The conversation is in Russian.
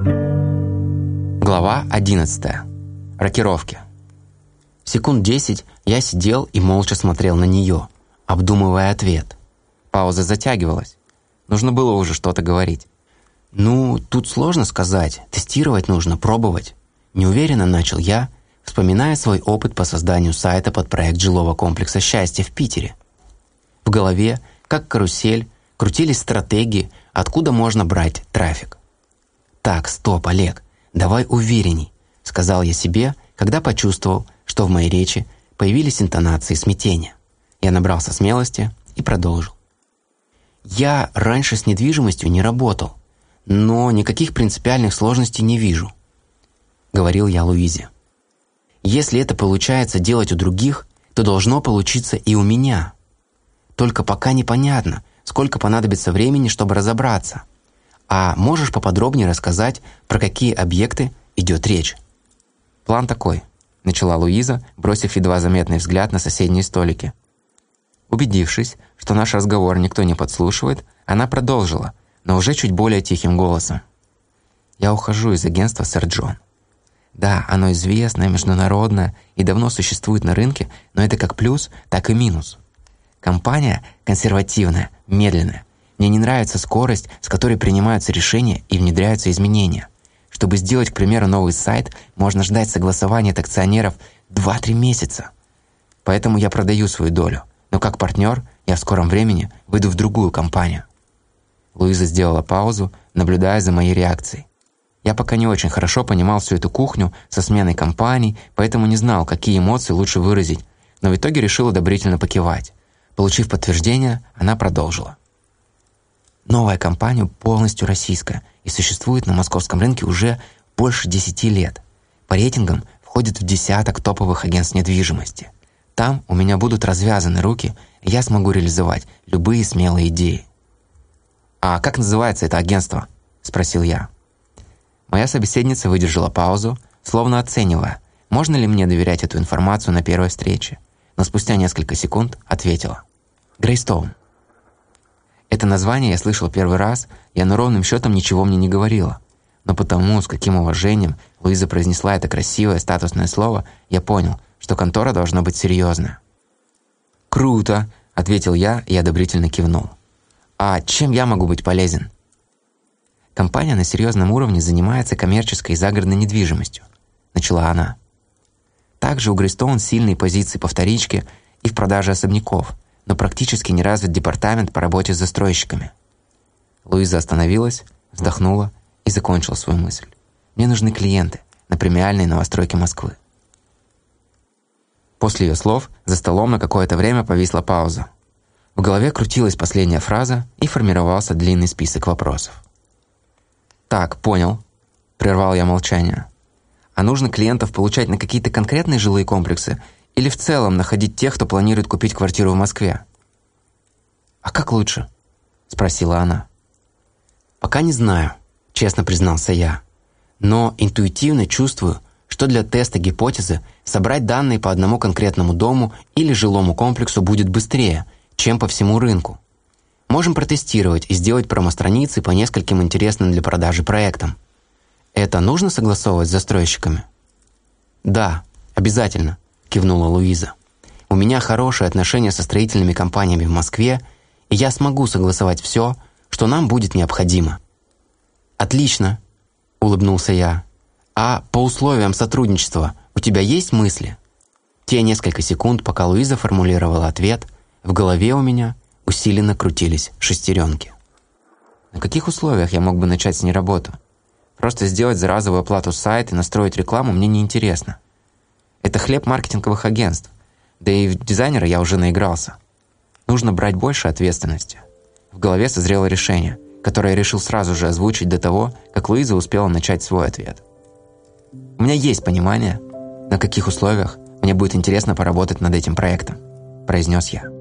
Глава 11. Рокировки. Секунд десять я сидел и молча смотрел на нее, обдумывая ответ. Пауза затягивалась. Нужно было уже что-то говорить. «Ну, тут сложно сказать. Тестировать нужно, пробовать». Неуверенно начал я, вспоминая свой опыт по созданию сайта под проект жилого комплекса «Счастье» в Питере. В голове, как карусель, крутились стратегии, откуда можно брать трафик. «Так, стоп, Олег, давай уверенней», — сказал я себе, когда почувствовал, что в моей речи появились интонации смятения. Я набрался смелости и продолжил. «Я раньше с недвижимостью не работал, но никаких принципиальных сложностей не вижу», — говорил я Луизе. «Если это получается делать у других, то должно получиться и у меня. Только пока непонятно, сколько понадобится времени, чтобы разобраться. А можешь поподробнее рассказать, про какие объекты идет речь?» «План такой», — начала Луиза, бросив едва заметный взгляд на соседние столики. Убедившись, что наш разговор никто не подслушивает, она продолжила, но уже чуть более тихим голосом. «Я ухожу из агентства «Сэр Джон». Да, оно известное, международное и давно существует на рынке, но это как плюс, так и минус. Компания консервативная, медленная. Мне не нравится скорость, с которой принимаются решения и внедряются изменения. Чтобы сделать, к примеру, новый сайт, можно ждать согласования от акционеров 2-3 месяца. Поэтому я продаю свою долю. Но как партнер я в скором времени выйду в другую компанию. Луиза сделала паузу, наблюдая за моей реакцией. Я пока не очень хорошо понимал всю эту кухню со сменой компаний, поэтому не знал, какие эмоции лучше выразить, но в итоге решил одобрительно покивать. Получив подтверждение, она продолжила. Новая компания полностью российская и существует на московском рынке уже больше 10 лет. По рейтингам входит в десяток топовых агентств недвижимости. Там у меня будут развязаны руки, и я смогу реализовать любые смелые идеи. «А как называется это агентство?» – спросил я. Моя собеседница выдержала паузу, словно оценивая, можно ли мне доверять эту информацию на первой встрече, но спустя несколько секунд ответила. «Грейстоун». Это название я слышал первый раз, и оно ровным счетом ничего мне не говорило. Но потому, с каким уважением Луиза произнесла это красивое статусное слово, я понял, что контора должна быть серьезная. «Круто!» — ответил я и одобрительно кивнул. «А чем я могу быть полезен?» «Компания на серьезном уровне занимается коммерческой и загородной недвижимостью», — начала она. Также у Гристоун сильные позиции по вторичке и в продаже особняков, но практически не развит департамент по работе с застройщиками. Луиза остановилась, вздохнула и закончила свою мысль. «Мне нужны клиенты на премиальной новостройке Москвы». После ее слов за столом на какое-то время повисла пауза. В голове крутилась последняя фраза и формировался длинный список вопросов. «Так, понял», — прервал я молчание. «А нужно клиентов получать на какие-то конкретные жилые комплексы или в целом находить тех, кто планирует купить квартиру в Москве?» «А как лучше?» — спросила она. «Пока не знаю», — честно признался я. «Но интуитивно чувствую, что для теста гипотезы собрать данные по одному конкретному дому или жилому комплексу будет быстрее, чем по всему рынку. Можем протестировать и сделать промо-страницы по нескольким интересным для продажи проектам. Это нужно согласовывать с застройщиками? «Да, обязательно», – кивнула Луиза. «У меня хорошие отношения со строительными компаниями в Москве, и я смогу согласовать все, что нам будет необходимо». «Отлично», – улыбнулся я. «А по условиям сотрудничества у тебя есть мысли?» Те несколько секунд, пока Луиза формулировала ответ, в голове у меня усиленно крутились шестеренки. На каких условиях я мог бы начать с ней работу? Просто сделать за разовую оплату сайт и настроить рекламу мне неинтересно. Это хлеб маркетинговых агентств. Да и в дизайнера я уже наигрался. Нужно брать больше ответственности. В голове созрело решение, которое я решил сразу же озвучить до того, как Луиза успела начать свой ответ. У меня есть понимание, на каких условиях мне будет интересно поработать над этим проектом», – произнес я.